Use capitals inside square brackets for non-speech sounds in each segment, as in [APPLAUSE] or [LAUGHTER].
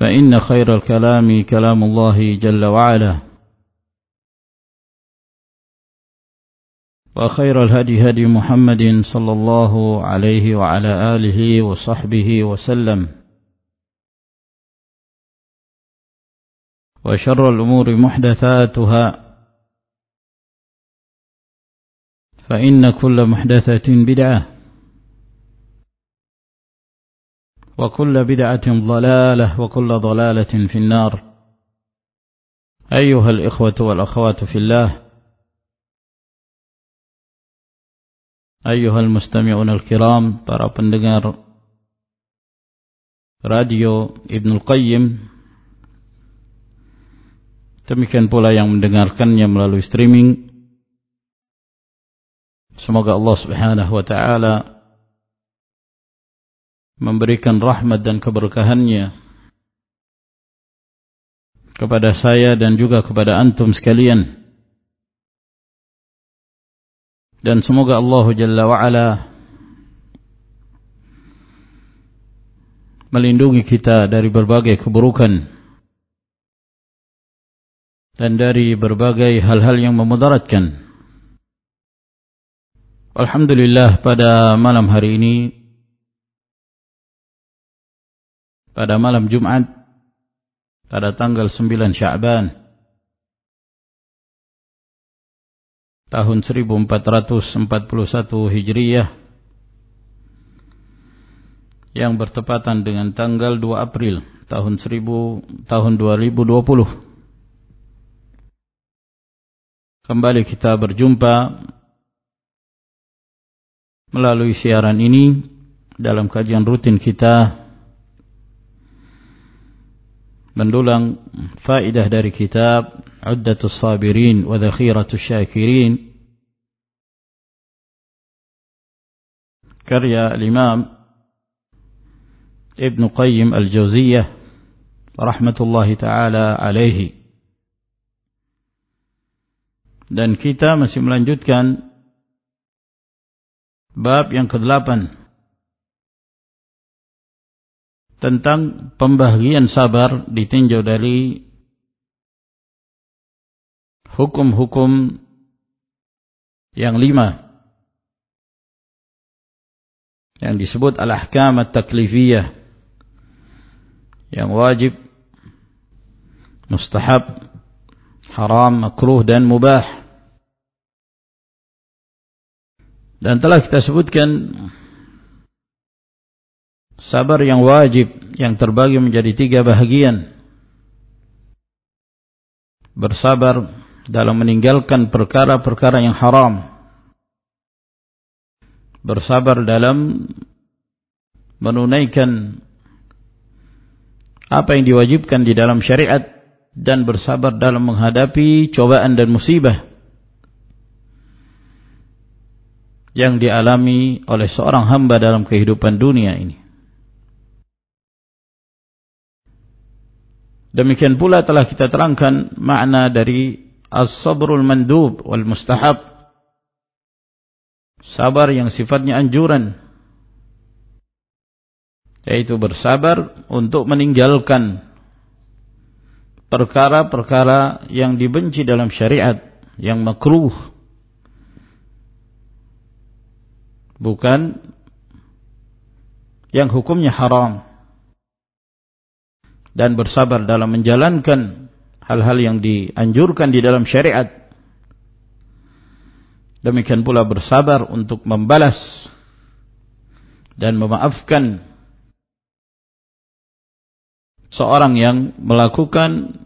فإن خير الكلام كلام الله جل وعلا. وخير الهدي هدي محمد صلى الله عليه وعلى آله وصحبه وسلم. وشر الأمور محدثاتها. فإن كل محدثة بدعة. وكل بدعة ضلالة وكل ضلالة في النار أيها الإخوة والأخوات في الله أيها المستمعون الكرام para pendengar radio Ibnul Qayyim demikian pula yang mendengarkannya melalui streaming semoga Allah Subhanahu wa taala memberikan rahmat dan keberkahannya kepada saya dan juga kepada antum sekalian. Dan semoga Allah Jalla wa'ala melindungi kita dari berbagai keburukan dan dari berbagai hal-hal yang memudaratkan. Alhamdulillah pada malam hari ini pada malam Jumat pada tanggal 9 Sya'ban tahun 1441 Hijriyah yang bertepatan dengan tanggal 2 April tahun 1000 tahun 2020 kembali kita berjumpa melalui siaran ini dalam kajian rutin kita mendulang faedah dari kitab Uddatus Sabirin wa Dhakhiratus Syakirin karya Imam Ibn Qayyim Al-Jauziyah rahmatullahi taala alaihi dan kita masih melanjutkan bab yang ke-8 tentang pembagian sabar ditinjau dari hukum-hukum yang lima. Yang disebut al-ahkam at-taklifiyah. Yang wajib mustahab haram makruh dan mubah. Dan telah kita sebutkan sabar yang wajib yang terbagi menjadi tiga bahagian. Bersabar dalam meninggalkan perkara-perkara yang haram. Bersabar dalam menunaikan apa yang diwajibkan di dalam syariat dan bersabar dalam menghadapi cobaan dan musibah yang dialami oleh seorang hamba dalam kehidupan dunia ini. Demikian pula telah kita terangkan makna dari as-sabrul mandub wal mustahab. Sabar yang sifatnya anjuran. Yaitu bersabar untuk meninggalkan perkara-perkara yang dibenci dalam syariat, yang makruh. Bukan yang hukumnya haram dan bersabar dalam menjalankan hal-hal yang dianjurkan di dalam syariat. Demikian pula bersabar untuk membalas dan memaafkan seorang yang melakukan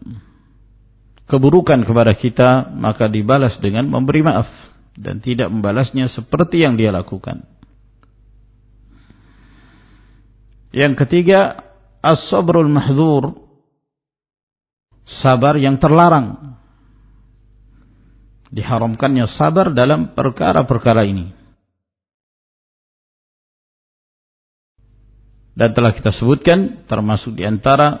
keburukan kepada kita maka dibalas dengan memberi maaf dan tidak membalasnya seperti yang dia lakukan. Yang ketiga, as-sabrul mahdzur sabar yang terlarang. Diharamkannya sabar dalam perkara-perkara ini. Dan telah kita sebutkan termasuk di antara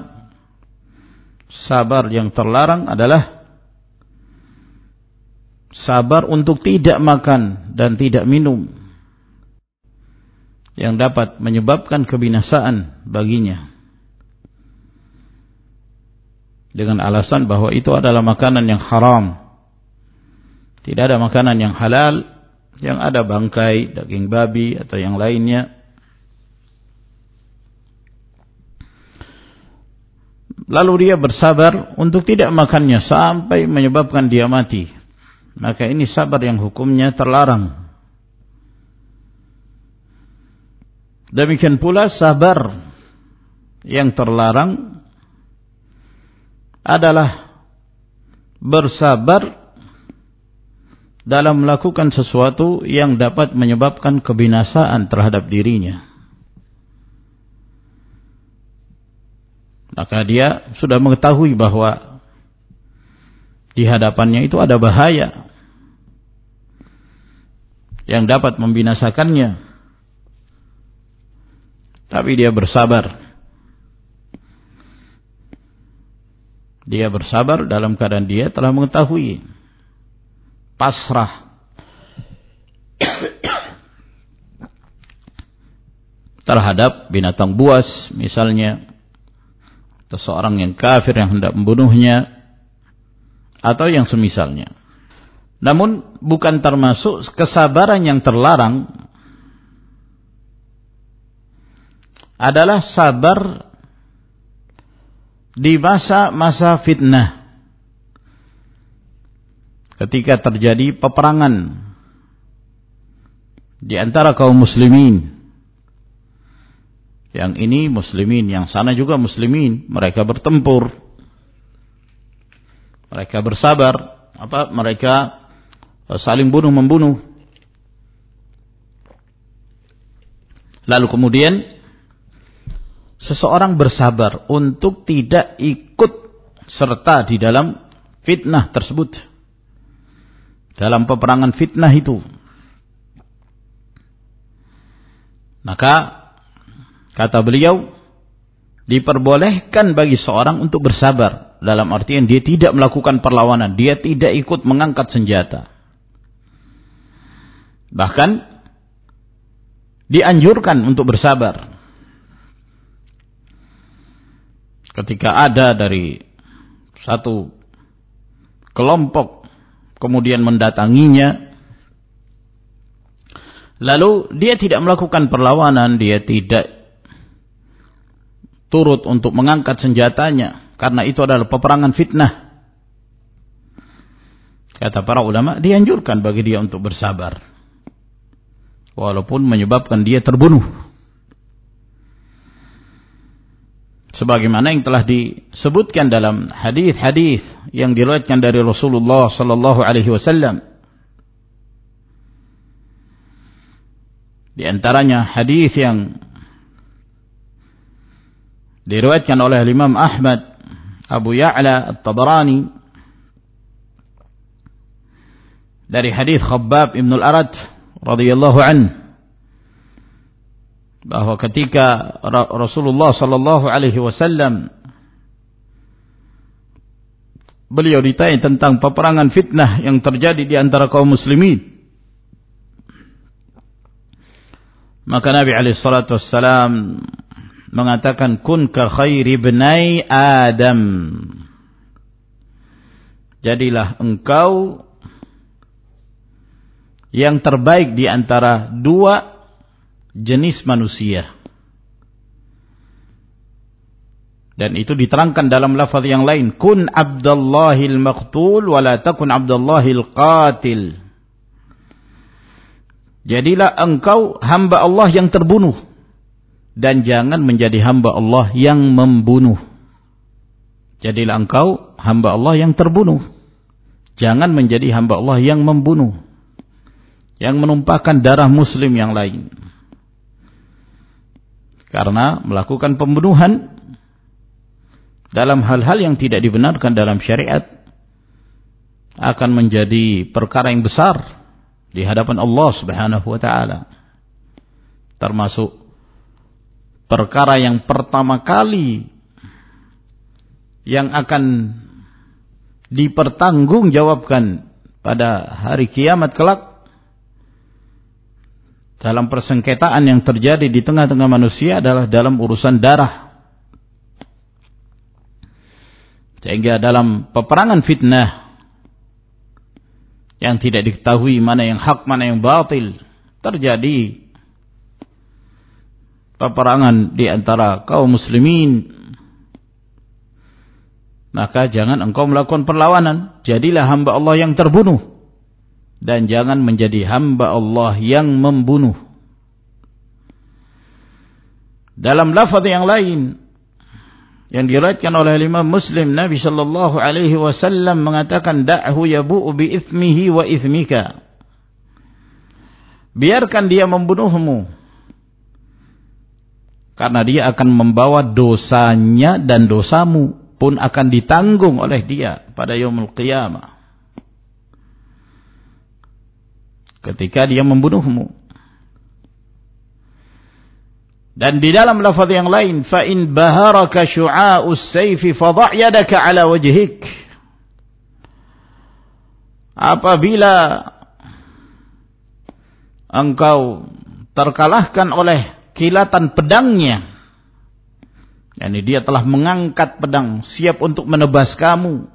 sabar yang terlarang adalah sabar untuk tidak makan dan tidak minum yang dapat menyebabkan kebinasaan baginya dengan alasan bahwa itu adalah makanan yang haram. Tidak ada makanan yang halal yang ada bangkai, daging babi atau yang lainnya. Lalu dia bersabar untuk tidak makannya sampai menyebabkan dia mati. Maka ini sabar yang hukumnya terlarang. Demikian pula sabar yang terlarang adalah bersabar dalam melakukan sesuatu yang dapat menyebabkan kebinasaan terhadap dirinya. Maka dia sudah mengetahui bahwa di hadapannya itu ada bahaya yang dapat membinasakannya. Tapi dia bersabar Dia bersabar dalam keadaan dia telah mengetahui pasrah terhadap binatang buas misalnya atau seorang yang kafir yang hendak membunuhnya atau yang semisalnya. Namun bukan termasuk kesabaran yang terlarang adalah sabar di masa-masa fitnah. Ketika terjadi peperangan. Di antara kaum muslimin. Yang ini muslimin yang sana juga muslimin. Mereka bertempur. Mereka bersabar. Apa? Mereka eh, saling bunuh membunuh lalu kemudian seseorang bersabar untuk tidak ikut serta di dalam fitnah tersebut. Dalam peperangan fitnah itu. Maka kata beliau diperbolehkan bagi seorang untuk bersabar dalam artian dia tidak melakukan perlawanan, dia tidak ikut mengangkat senjata. Bahkan dianjurkan untuk bersabar ketika ada dari satu kelompok kemudian mendatanginya lalu dia tidak melakukan perlawanan dia tidak turut untuk mengangkat senjatanya karena itu adalah peperangan fitnah. Kata para ulama dianjurkan bagi dia untuk bersabar. Walaupun menyebabkan dia terbunuh sebagaimana yang telah disebutkan dalam hadis-hadis yang diriwayatkan dari Rasulullah sallallahu alaihi wasallam. Di antaranya hadis yang diriwayatkan oleh Imam Ahmad Abu Ya'la At-Tabarani dari hadis Khabbab Ibn Al-Arad radhiyallahu an bahwa ketika Rasulullah sallallahu alaihi wasallam beliau ditanya tentang peperangan fitnah yang terjadi di antara kaum muslimin maka Nabi alaihi salatu wassalam mengatakan kun ka khairi Adam. Jadilah engkau yang terbaik di antara dua jenis manusia. Dan itu diterangkan dalam lafaz yang lain, kun abdallahil maqtul wa la takun abdallahil qatil. Jadilah engkau hamba Allah yang terbunuh dan jangan menjadi hamba Allah yang membunuh. Jadilah engkau hamba Allah yang terbunuh. Jangan menjadi hamba Allah yang membunuh yang menumpahkan darah muslim yang lain karena melakukan pembunuhan dalam hal-hal yang tidak dibenarkan dalam syariat akan menjadi perkara yang besar di hadapan Allah Subhanahu wa taala. Termasuk perkara yang pertama kali yang akan dipertanggungjawabkan pada hari kiamat kelak dalam persengketaan yang terjadi di tengah-tengah manusia adalah dalam urusan darah. Sehingga dalam peperangan fitnah yang tidak diketahui mana yang hak, mana yang batil, terjadi peperangan di antara kaum muslimin. Maka jangan engkau melakukan perlawanan. Jadilah hamba Allah yang terbunuh dan jangan menjadi hamba Allah yang membunuh. Dalam lafaz yang lain yang diriwayatkan oleh Imam Muslim Nabi sallallahu alaihi wasallam mengatakan da'hu yabu'u bi ithmihi wa ithmika. Biarkan dia membunuhmu. Karena dia akan membawa dosanya dan dosamu pun akan ditanggung oleh dia pada yaumul qiyamah. Ketika dia membunuhmu. Dan di dalam lafaz yang lain, fa in baharaka syu'a'us sayfi fadha' yadaka 'ala wajhik. Apabila engkau terkalahkan oleh kilatan pedangnya, yakni dia telah mengangkat pedang siap untuk menebas kamu,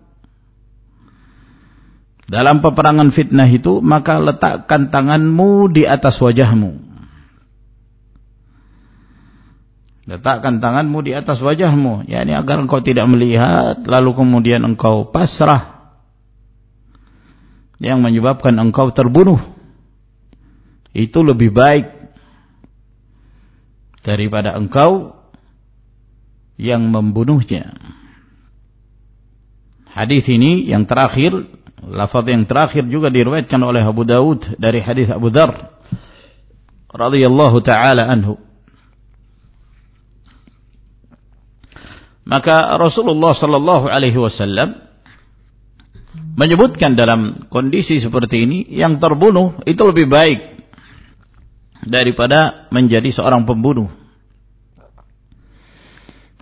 dalam peperangan fitnah itu maka letakkan tanganmu di atas wajahmu. Letakkan tanganmu di atas wajahmu. Yakni agar engkau tidak melihat lalu kemudian engkau pasrah. Yang menyebabkan engkau terbunuh. Itu lebih baik daripada engkau yang membunuhnya. Hadis ini yang terakhir Lafaz yang terakhir juga diriwayatkan oleh Abu Dawud dari hadis Abu Dzar radhiyallahu taala anhu. Maka Rasulullah sallallahu alaihi wasallam menyebutkan dalam kondisi seperti ini yang terbunuh itu lebih baik daripada menjadi seorang pembunuh.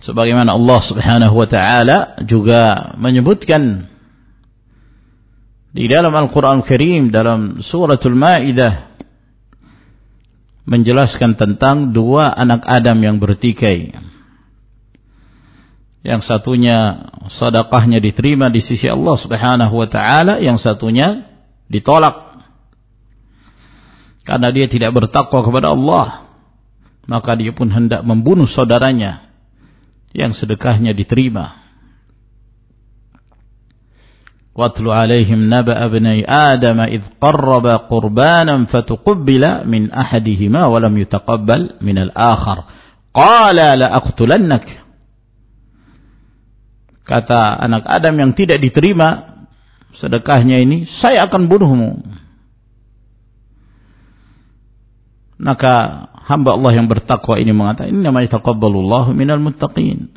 Sebagaimana Allah Subhanahu wa taala juga menyebutkan di dalam Al-Quran Karim dalam suratul Ma'idah menjelaskan tentang dua anak Adam yang bertikai. Yang satunya sadaqahnya diterima di sisi Allah subhanahu wa ta'ala yang satunya ditolak. Karena dia tidak bertakwa kepada Allah maka dia pun hendak membunuh saudaranya yang sedekahnya diterima واتل عليهم نبأ ابني آدم إذ قرب قربانا فتقبل من أحدهما ولم يتقبل من الآخر قال لأقتلنك kata anak Adam yang tidak diterima sedekahnya ini saya akan bunuhmu maka hamba Allah yang bertakwa ini mengatakan ini namanya taqabbalullahu minal muttaqin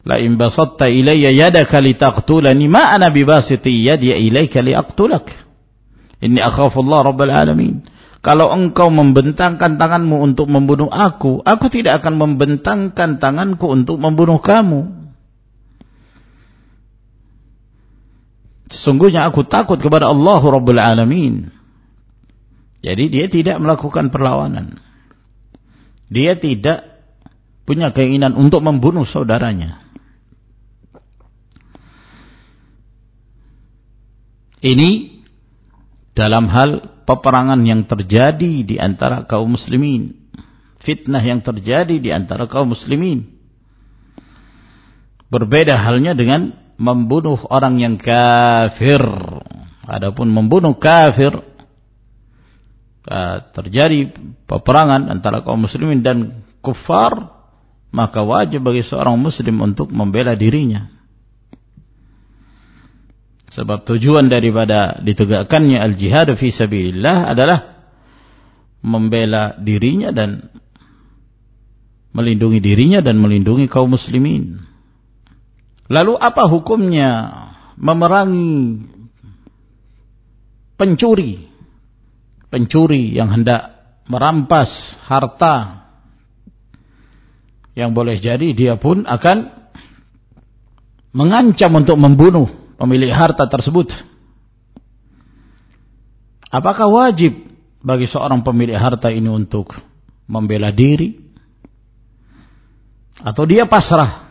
La in basatta ilayya yadaka litaqtulani ma ana bibasiti yadi ilayka liaqtulak. Inni akhafu Allah rabbal alamin. Kalau engkau membentangkan tanganmu untuk membunuh aku, aku tidak akan membentangkan tanganku untuk membunuh kamu. Sesungguhnya aku takut kepada Allah Rabbul Alamin. Jadi dia tidak melakukan perlawanan. Dia tidak punya keinginan untuk membunuh saudaranya. Ini dalam hal peperangan yang terjadi di antara kaum muslimin. Fitnah yang terjadi di antara kaum muslimin. Berbeda halnya dengan membunuh orang yang kafir. Adapun membunuh kafir terjadi peperangan antara kaum muslimin dan kufar, maka wajib bagi seorang muslim untuk membela dirinya. Sebab tujuan daripada ditegakkannya al-jihad fi sabilillah adalah membela dirinya dan melindungi dirinya dan melindungi kaum muslimin. Lalu apa hukumnya memerangi pencuri? Pencuri yang hendak merampas harta yang boleh jadi dia pun akan mengancam untuk membunuh pemilik harta tersebut. Apakah wajib bagi seorang pemilik harta ini untuk membela diri? Atau dia pasrah?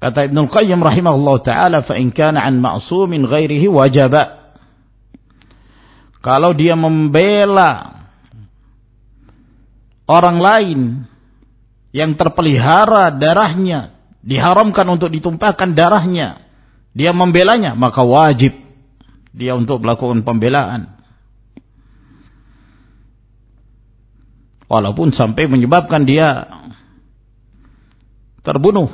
Kata Ibn Al-Qayyim rahimahullah ta'ala, فَإِنْ كَانَ عَنْ مَعْصُومٍ غَيْرِهِ وَجَبَ Kalau dia membela orang lain yang terpelihara darahnya diharamkan untuk ditumpahkan darahnya, dia membelanya, maka wajib dia untuk melakukan pembelaan. Walaupun sampai menyebabkan dia terbunuh.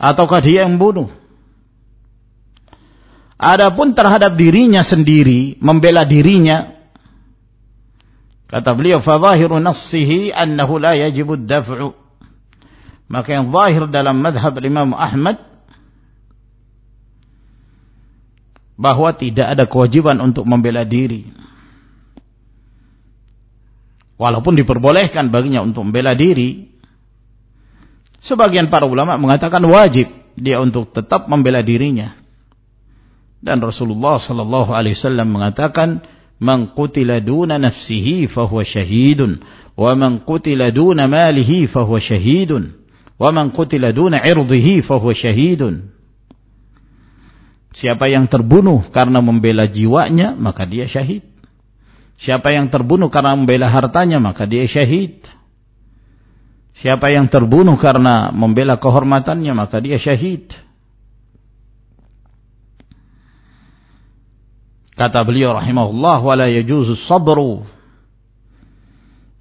Ataukah dia yang bunuh. Adapun terhadap dirinya sendiri, membela dirinya, kata beliau, فَظَاهِرُ نَصِّهِ أَنَّهُ لَا يَجِبُ الدَّفْعُ maka yang zahir dalam madhab Imam Ahmad bahwa tidak ada kewajiban untuk membela diri. Walaupun diperbolehkan baginya untuk membela diri, sebagian para ulama mengatakan wajib dia untuk tetap membela dirinya. Dan Rasulullah sallallahu alaihi wasallam mengatakan, "Man qutila duna nafsihi fahuwa syahidun, wa man qutila duna malihi fahuwa syahidun." Wa man qutila duna irdihi fahuwa syahidun. Siapa yang terbunuh karena membela jiwanya, maka dia syahid. Siapa yang terbunuh karena membela hartanya, maka dia syahid. Siapa yang terbunuh karena membela kehormatannya, maka dia syahid. Kata beliau rahimahullah, wala yajuzu sabru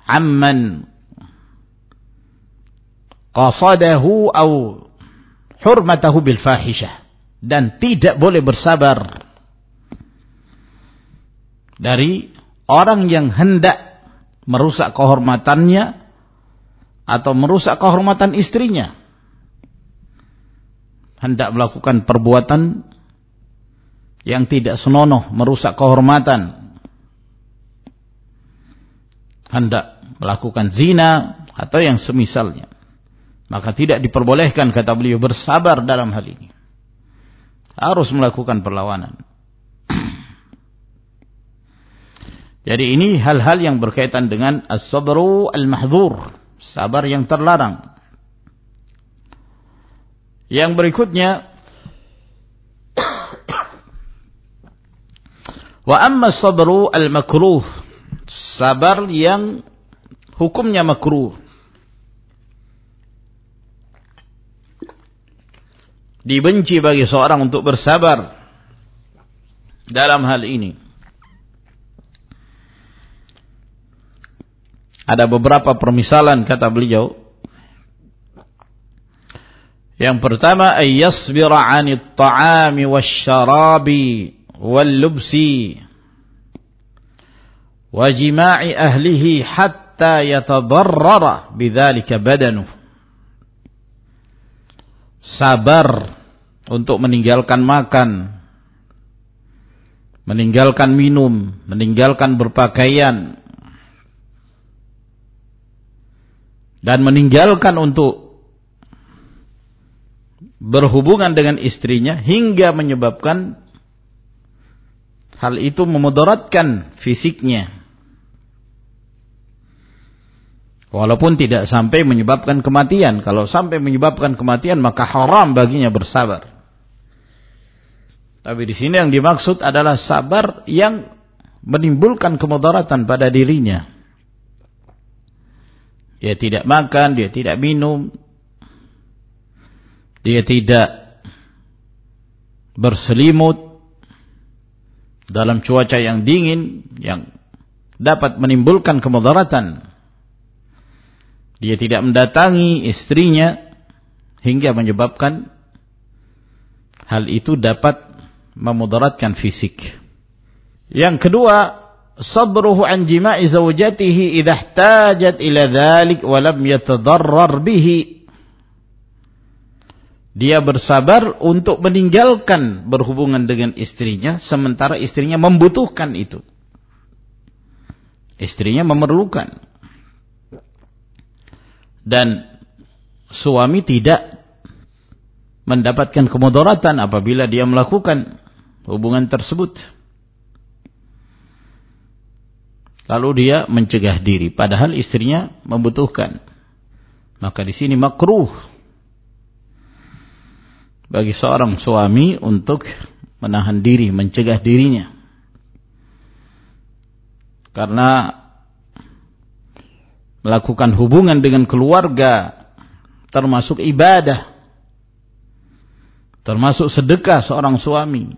amman qasadahu au hurmatahu bil fahishah dan tidak boleh bersabar dari orang yang hendak merusak kehormatannya atau merusak kehormatan istrinya. Hendak melakukan perbuatan yang tidak senonoh merusak kehormatan. Hendak melakukan zina atau yang semisalnya maka tidak diperbolehkan kata beliau bersabar dalam hal ini. Harus melakukan perlawanan. [CLEARS THROAT] Jadi ini hal-hal yang berkaitan dengan as-sabru al-mahdhur, sabar yang terlarang. Yang berikutnya [CLEARS THROAT] wa amma sabru al-makruh, sabar yang hukumnya makruh. Dibenci bagi seorang untuk bersabar dalam hal ini. Ada beberapa permisalan kata beliau. Yang pertama ayyasbira 'anit ta'ami wasyarabi wal lubsi wa jima'i ahlihi hatta yatadarrara bidzalika badanuh. Sabar untuk meninggalkan makan, meninggalkan minum, meninggalkan berpakaian, dan meninggalkan untuk berhubungan dengan istrinya hingga menyebabkan hal itu memudaratkan fisiknya walaupun tidak sampai menyebabkan kematian. Kalau sampai menyebabkan kematian maka haram baginya bersabar. Tapi di sini yang dimaksud adalah sabar yang menimbulkan kemudaratan pada dirinya. Dia tidak makan, dia tidak minum, dia tidak berselimut dalam cuaca yang dingin yang dapat menimbulkan kemudaratan. Dia tidak mendatangi istrinya hingga menyebabkan hal itu dapat memudaratkan fisik. Yang kedua, sabruhu an jima'i zawjatihi idha ihtajat ila dhalik wa lam yatadarrar bihi. Dia bersabar untuk meninggalkan berhubungan dengan istrinya sementara istrinya membutuhkan itu. Istrinya memerlukan dan suami tidak mendapatkan kemudaratan apabila dia melakukan hubungan tersebut Lalu dia mencegah diri padahal istrinya membutuhkan. Maka di sini makruh bagi seorang suami untuk menahan diri, mencegah dirinya. Karena melakukan hubungan dengan keluarga termasuk ibadah. Termasuk sedekah seorang suami.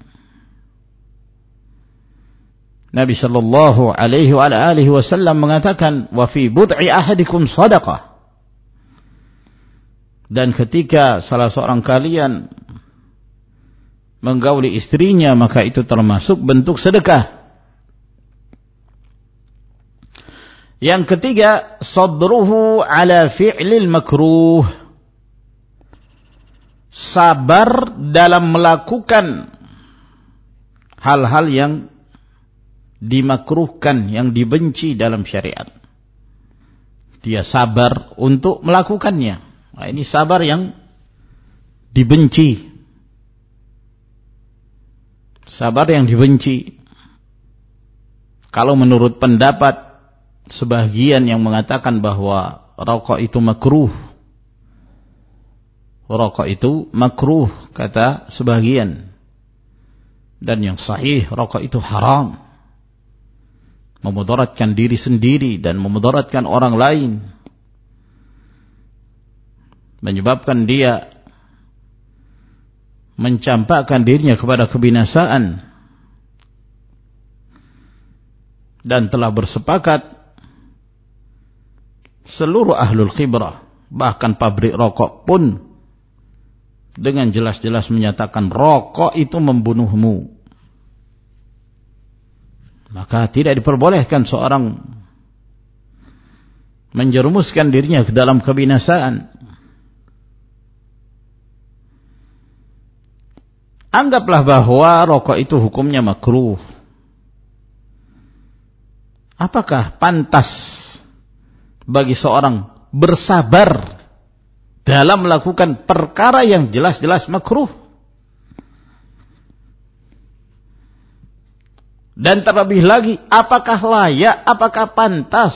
Nabi sallallahu alaihi wasallam mengatakan wa fi bud'i ahadikum sadaqah. Dan ketika salah seorang kalian menggauli istrinya maka itu termasuk bentuk sedekah. Yang ketiga, sadruhu ala fi'lil makruh. Sabar dalam melakukan hal-hal yang dimakruhkan yang dibenci dalam syariat. Dia sabar untuk melakukannya. Nah, ini sabar yang dibenci. Sabar yang dibenci. Kalau menurut pendapat sebagian yang mengatakan bahwa rokok itu makruh. Rokok itu makruh kata sebagian. Dan yang sahih rokok itu haram memudaratkan diri sendiri dan memudaratkan orang lain menyebabkan dia mencampakkan dirinya kepada kebinasaan dan telah bersepakat seluruh ahlul khibrah bahkan pabrik rokok pun dengan jelas-jelas menyatakan rokok itu membunuhmu maka tidak diperbolehkan seorang menjerumuskan dirinya ke dalam kebinasaan. Anggaplah bahwa rokok itu hukumnya makruh. Apakah pantas bagi seorang bersabar dalam melakukan perkara yang jelas-jelas makruh? Dan terlebih lagi, apakah layak, apakah pantas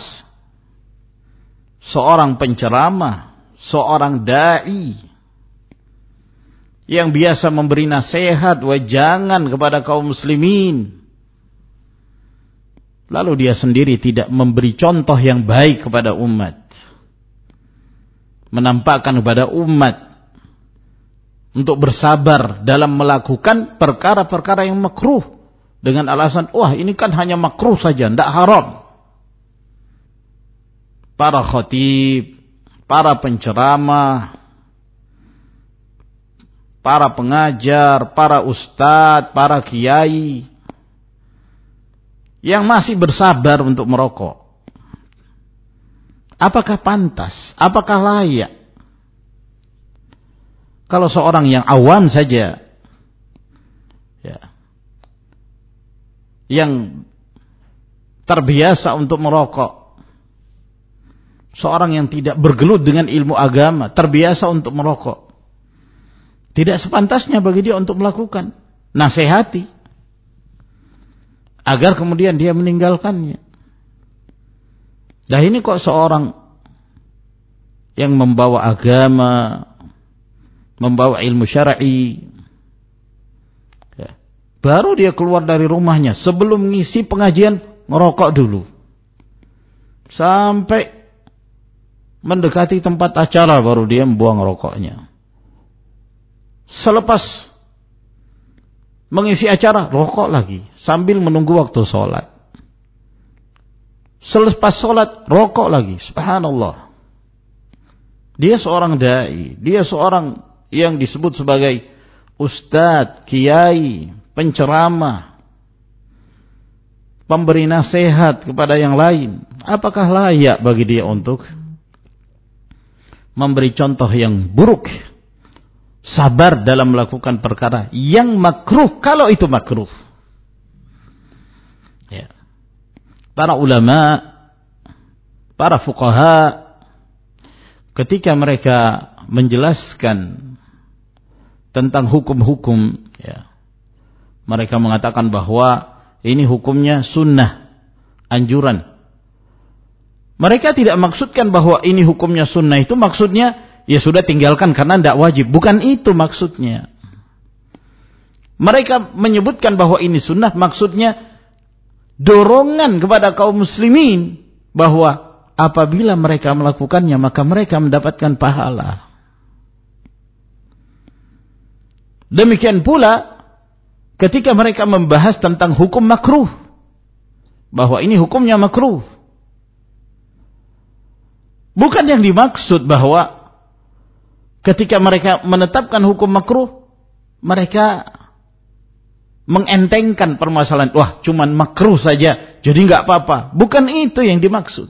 seorang penceramah, seorang dai yang biasa memberi nasihat, wajangan kepada kaum muslimin. Lalu dia sendiri tidak memberi contoh yang baik kepada umat. Menampakkan kepada umat untuk bersabar dalam melakukan perkara-perkara yang makruh dengan alasan wah ini kan hanya makruh saja tidak haram para khatib para penceramah para pengajar para ustadz para kiai yang masih bersabar untuk merokok. Apakah pantas? Apakah layak? Kalau seorang yang awam saja ya, yang terbiasa untuk merokok, seorang yang tidak bergelut dengan ilmu agama, terbiasa untuk merokok, tidak sepantasnya bagi dia untuk melakukan. Nasihati agar kemudian dia meninggalkannya. Nah ini kok seorang yang membawa agama, membawa ilmu syar'i. Ya. Baru dia keluar dari rumahnya sebelum ngisi pengajian ngerokok dulu. Sampai mendekati tempat acara baru dia membuang rokoknya. Selepas mengisi acara rokok lagi sambil menunggu waktu sholat. Selepas sholat rokok lagi. Subhanallah. Dia seorang dai, dia seorang yang disebut sebagai ustadz, kiai, penceramah, pemberi nasihat kepada yang lain, apakah layak bagi dia untuk memberi contoh yang buruk, sabar dalam melakukan perkara yang makruh kalau itu makruh. Ya. Para ulama, para fuqaha ketika mereka menjelaskan tentang hukum-hukum ya. Mereka mengatakan bahwa ini hukumnya sunnah, anjuran. Mereka tidak maksudkan bahwa ini hukumnya sunnah itu maksudnya ya sudah tinggalkan karena tidak wajib. Bukan itu maksudnya. Mereka menyebutkan bahwa ini sunnah maksudnya dorongan kepada kaum muslimin bahwa apabila mereka melakukannya maka mereka mendapatkan pahala. Demikian pula ketika mereka membahas tentang hukum makruh. Bahwa ini hukumnya makruh. Bukan yang dimaksud bahwa ketika mereka menetapkan hukum makruh, mereka mengentengkan permasalahan. Wah, cuman makruh saja, jadi nggak apa-apa. Bukan itu yang dimaksud.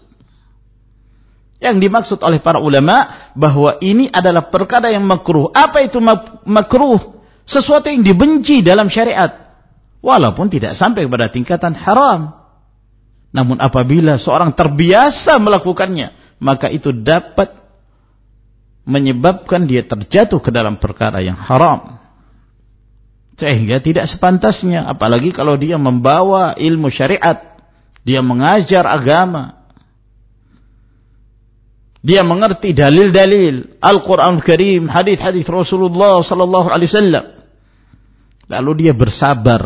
Yang dimaksud oleh para ulama bahwa ini adalah perkara yang makruh. Apa itu makruh? sesuatu yang dibenci dalam syariat walaupun tidak sampai kepada tingkatan haram namun apabila seorang terbiasa melakukannya maka itu dapat menyebabkan dia terjatuh ke dalam perkara yang haram. Sehingga tidak sepantasnya apalagi kalau dia membawa ilmu syariat dia mengajar agama dia mengerti dalil-dalil Al-Quran Karim, hadis-hadis Rasulullah sallallahu alaihi wasallam. Lalu dia bersabar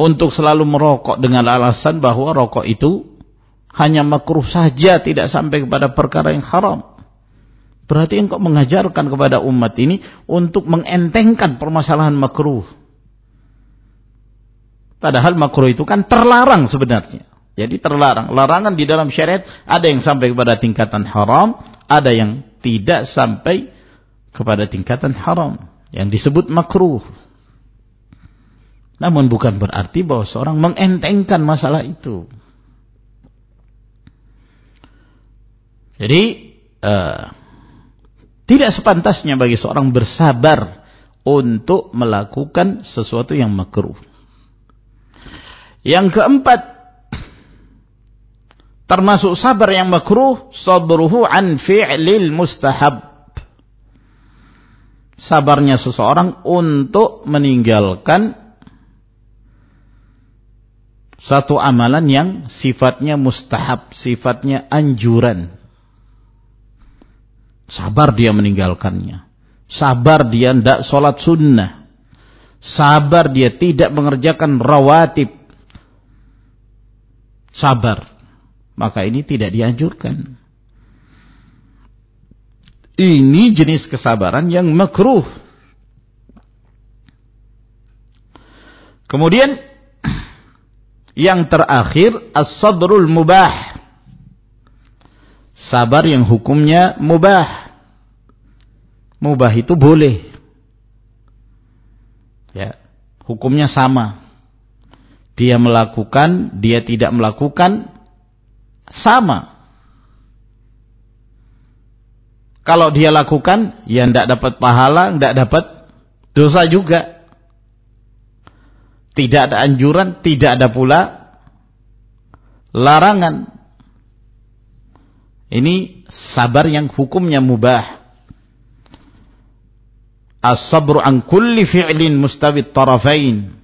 untuk selalu merokok dengan alasan bahwa rokok itu hanya makruh saja tidak sampai kepada perkara yang haram. Berarti engkau mengajarkan kepada umat ini untuk mengentengkan permasalahan makruh. Padahal makruh itu kan terlarang sebenarnya. Jadi terlarang. Larangan di dalam syariat ada yang sampai kepada tingkatan haram, ada yang tidak sampai kepada tingkatan haram yang disebut makruh. Namun bukan berarti bahwa seorang mengentengkan masalah itu. Jadi uh, tidak sepantasnya bagi seorang bersabar untuk melakukan sesuatu yang makruh. Yang keempat, termasuk sabar yang makruh, sabruhu an fi'lil mustahab sabarnya seseorang untuk meninggalkan satu amalan yang sifatnya mustahab, sifatnya anjuran. Sabar dia meninggalkannya. Sabar dia tidak sholat sunnah. Sabar dia tidak mengerjakan rawatib. Sabar. Maka ini tidak dianjurkan. Ini jenis kesabaran yang makruh. Kemudian [CLEARS THROAT] yang terakhir as-sabrul mubah. Sabar yang hukumnya mubah. Mubah itu boleh. Ya, hukumnya sama. Dia melakukan, dia tidak melakukan sama. Kalau dia lakukan, ya tidak dapat pahala, tidak dapat dosa juga. Tidak ada anjuran, tidak ada pula larangan. Ini sabar yang hukumnya mubah. As-sabru an kulli fi'lin mustawid tarafain.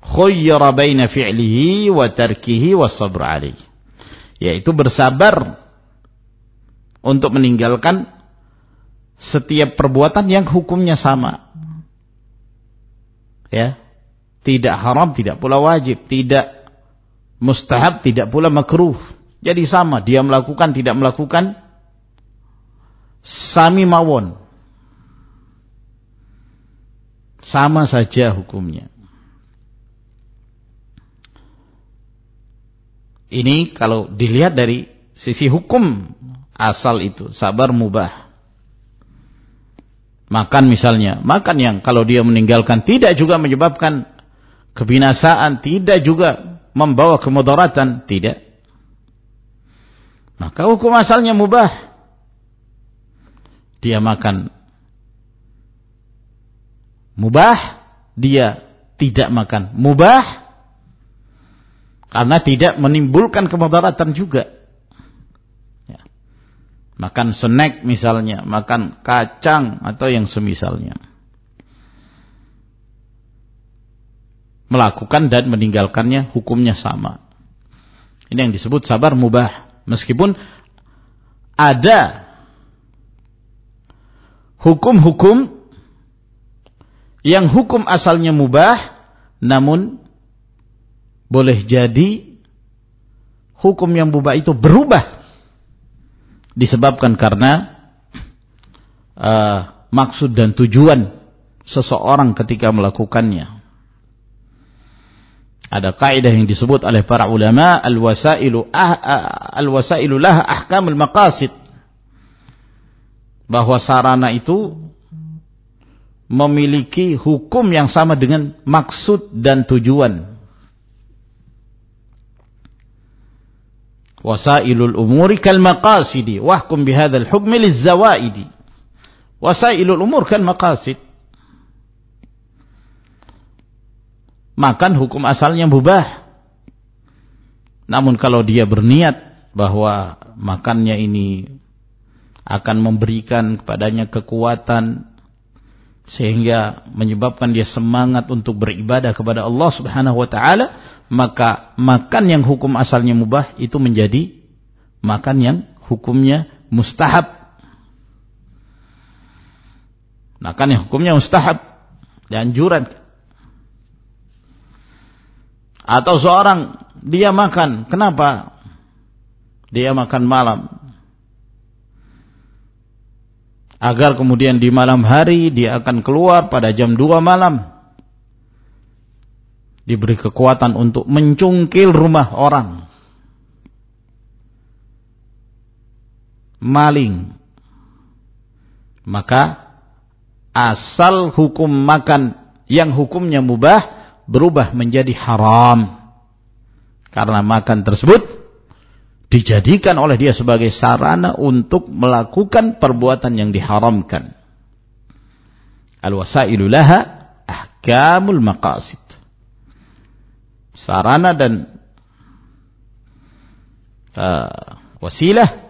Khuyyara baina fi'lihi wa tarkihi wa sabr alaih. Yaitu bersabar untuk meninggalkan setiap perbuatan yang hukumnya sama. Ya. Tidak haram, tidak pula wajib, tidak mustahab, tidak pula makruh. Jadi sama, dia melakukan, tidak melakukan sami mawon. Sama saja hukumnya. Ini kalau dilihat dari sisi hukum asal itu sabar mubah. Makan misalnya makan yang kalau dia meninggalkan tidak juga menyebabkan kebinasaan tidak juga membawa kemudaratan tidak. Maka hukum asalnya mubah. Dia makan mubah dia tidak makan mubah karena tidak menimbulkan kemudaratan juga makan snack misalnya, makan kacang atau yang semisalnya. Melakukan dan meninggalkannya hukumnya sama. Ini yang disebut sabar mubah. Meskipun ada hukum-hukum yang hukum asalnya mubah namun boleh jadi hukum yang mubah itu berubah disebabkan karena uh, maksud dan tujuan seseorang ketika melakukannya. Ada kaidah yang disebut oleh para ulama al-wasailu ah, al-wasailu laha ahkamul maqasid. Bahwa sarana itu memiliki hukum yang sama dengan maksud dan tujuan. wasailul umuri kal maqasidi. Wahkum bihadzal hukmi lizawaidi wasailul umur kal maqasid. Makan hukum asalnya mubah. Namun kalau dia berniat bahwa makannya ini akan memberikan kepadanya kekuatan sehingga menyebabkan dia semangat untuk beribadah kepada Allah Subhanahu wa taala maka makan yang hukum asalnya mubah itu menjadi makan yang hukumnya mustahab. Makan yang hukumnya mustahab dan anjuran. Atau seorang dia makan, kenapa? Dia makan malam. Agar kemudian di malam hari dia akan keluar pada jam 2 malam diberi kekuatan untuk mencungkil rumah orang. Maling. Maka asal hukum makan yang hukumnya mubah berubah menjadi haram. Karena makan tersebut dijadikan oleh dia sebagai sarana untuk melakukan perbuatan yang diharamkan. Al-wasailu laha ahkamul maqasid sarana dan uh, wasilah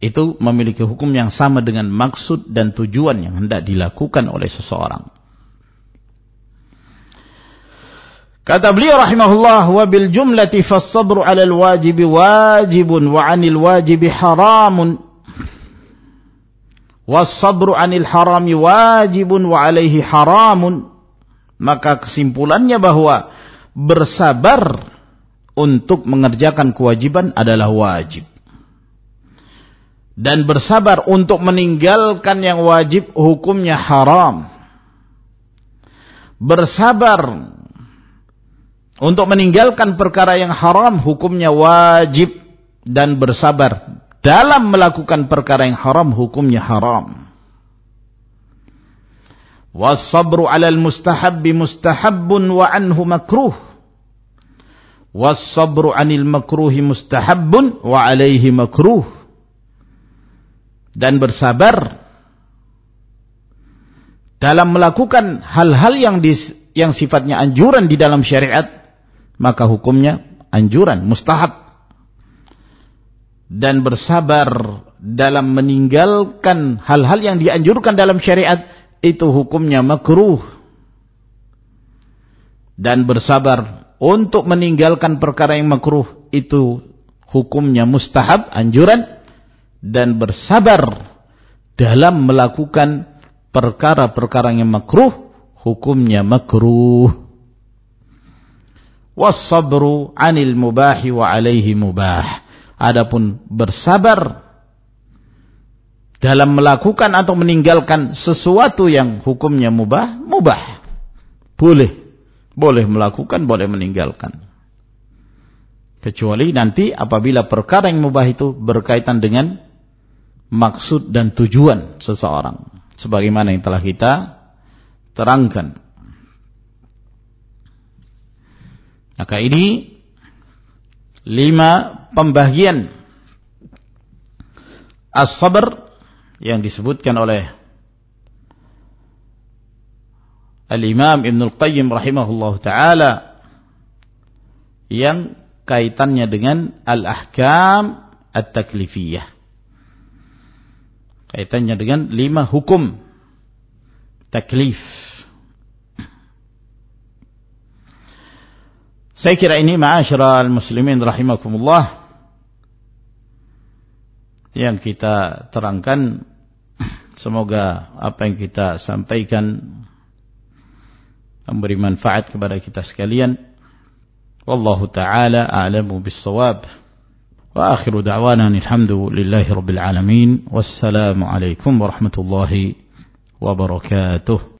itu memiliki hukum yang sama dengan maksud dan tujuan yang hendak dilakukan oleh seseorang. Kata beliau rahimahullah wa bil jumlati fas-sabru 'ala al-wajib wajibun wa 'anil wajib haramun. Was-sabru 'anil harami wajibun wa 'alaihi haramun. Maka kesimpulannya bahwa bersabar untuk mengerjakan kewajiban adalah wajib. dan bersabar untuk meninggalkan yang wajib hukumnya haram. Bersabar untuk meninggalkan perkara yang haram hukumnya wajib dan bersabar. Dalam melakukan perkara yang haram hukumnya haram. Was-sabru 'alal mustahabbi mustahabbun wa anhu makruh. Was-sabru 'anil makruhi mustahabbun wa 'alaihi makruh. Dan bersabar dalam melakukan hal-hal yang di, yang sifatnya anjuran di dalam syariat maka hukumnya anjuran mustahab. Dan bersabar dalam meninggalkan hal-hal yang dianjurkan dalam syariat itu hukumnya makruh. Dan bersabar untuk meninggalkan perkara yang makruh itu hukumnya mustahab anjuran. Dan bersabar dalam melakukan perkara-perkara yang makruh hukumnya makruh was-sabru 'anil mubahi wa 'alaihi mubah. Adapun bersabar dalam melakukan atau meninggalkan sesuatu yang hukumnya mubah mubah. Boleh. Boleh melakukan boleh meninggalkan. Kecuali nanti apabila perkara yang mubah itu berkaitan dengan maksud dan tujuan seseorang. Sebagaimana yang telah kita terangkan maka ini lima pembagian as-sabr yang disebutkan oleh Al-Imam Ibn Al-Qayyim rahimahullah ta'ala yang kaitannya dengan al-ahkam at-taklifiyah kaitannya dengan lima hukum taklif. Saya kira ini ma'asyiral muslimin rahimakumullah yang kita terangkan semoga apa yang kita sampaikan memberi manfaat kepada kita sekalian. Wallahu taala a'lamu bis-shawab. Wa akhiru da'wana alhamdulillahi rabbil alamin. Wassalamu alaikum warahmatullahi wabarakatuh.